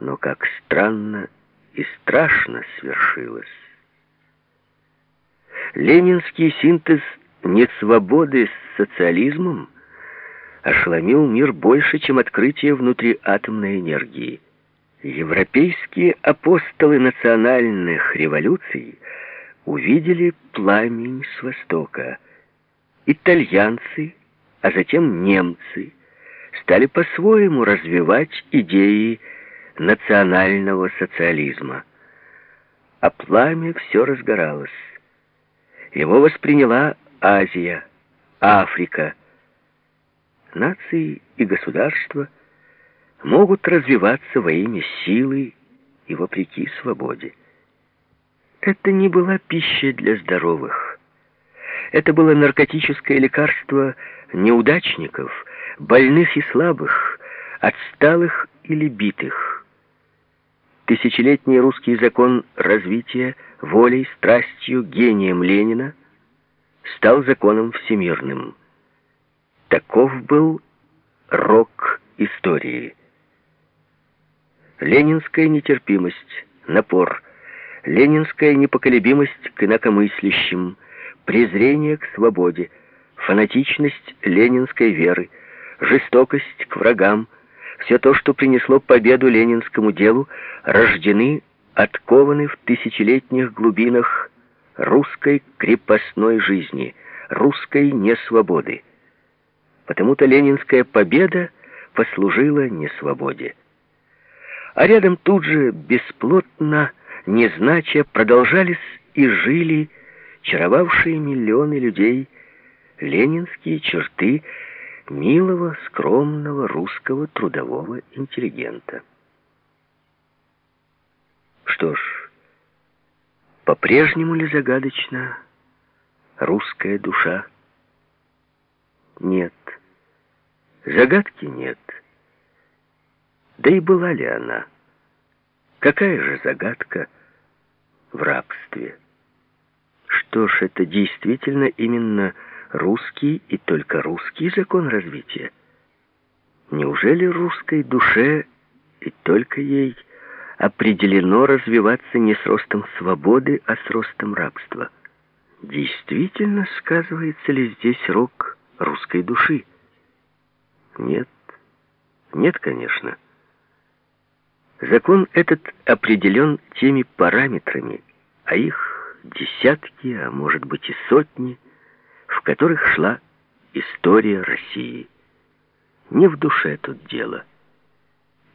но как странно и страшно свершилось. Ленинский синтез несвободы с социализмом ошеломил мир больше, чем открытие внутриатомной энергии. Европейские апостолы национальных революций увидели пламень с востока. Итальянцы, а затем немцы стали по-своему развивать идеи национального социализма. А пламя все разгоралось. Его восприняла Азия, Африка. Нации и государства – могут развиваться во имя силы и вопреки свободе. Это не была пища для здоровых. Это было наркотическое лекарство неудачников, больных и слабых, отсталых или битых. Тысячелетний русский закон развития волей, страстью, гением Ленина стал законом всемирным. Таков был рок истории. Ленинская нетерпимость, напор, ленинская непоколебимость к инакомыслящим, презрение к свободе, фанатичность ленинской веры, жестокость к врагам, все то, что принесло победу ленинскому делу, рождены, откованы в тысячелетних глубинах русской крепостной жизни, русской несвободы. Потому-то ленинская победа послужила несвободе а рядом тут же, бесплотно, незнача, продолжались и жили чаровавшие миллионы людей ленинские черты милого, скромного русского трудового интеллигента. Что ж, по-прежнему ли загадочна русская душа? Нет. Загадки нет. Да и была ли она? Какая же загадка в рабстве? Что ж, это действительно именно русский и только русский закон развития. Неужели русской душе и только ей определено развиваться не с ростом свободы, а с ростом рабства? Действительно сказывается ли здесь рок русской души? Нет, нет, конечно. Закон этот определен теми параметрами, а их десятки, а может быть и сотни, в которых шла история России. Не в душе тут дело.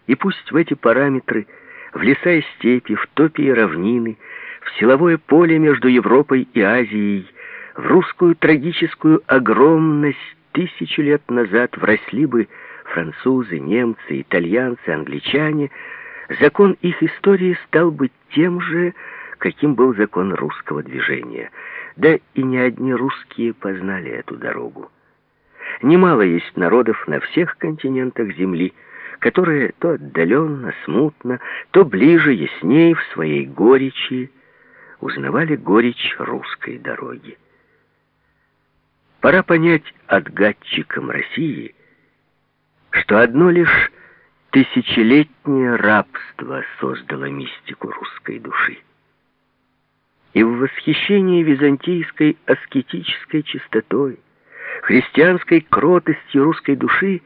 И пусть в эти параметры, в леса и степи, в топи и равнины, в силовое поле между Европой и Азией, в русскую трагическую огромность тысячу лет назад вросли бы французы, немцы, итальянцы, англичане — закон их истории стал бы тем же, каким был закон русского движения. Да и не одни русские познали эту дорогу. Немало есть народов на всех континентах Земли, которые то отдаленно, смутно, то ближе, ясней в своей горечи узнавали горечь русской дороги. Пора понять отгадчикам России, что одно лишь Тысячелетнее рабство создало мистику русской души. И в восхищении византийской аскетической чистотой, христианской кротостью русской души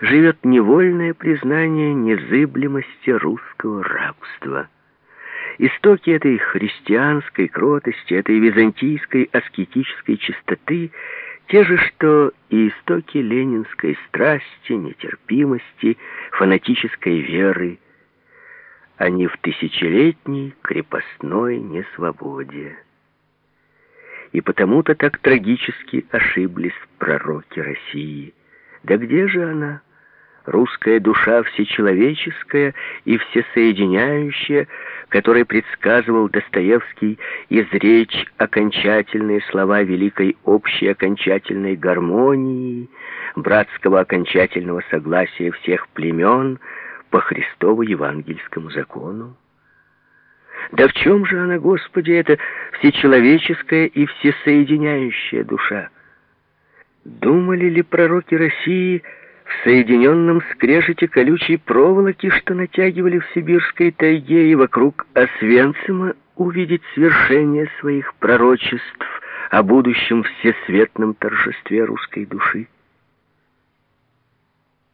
живет невольное признание незыблемости русского рабства. Истоки этой христианской кротости, этой византийской аскетической чистоты – те же, что и истоки ленинской страсти, нетерпимости, фанатической веры, они в тысячелетней крепостной несвободе. И потому-то так трагически ошиблись пророки России. Да где же она? русская душа всечеловеческая и всесоединяющая, которой предсказывал Достоевский изречь окончательные слова великой общей окончательной гармонии, братского окончательного согласия всех племен по Христову евангельскому закону. Да в чем же она, Господи, эта всечеловеческая и всесоединяющая душа? Думали ли пророки России, в соединенном скрежете колючей проволоки, что натягивали в сибирской тайге и вокруг Освенцима, увидеть свершение своих пророчеств о будущем всесветном торжестве русской души.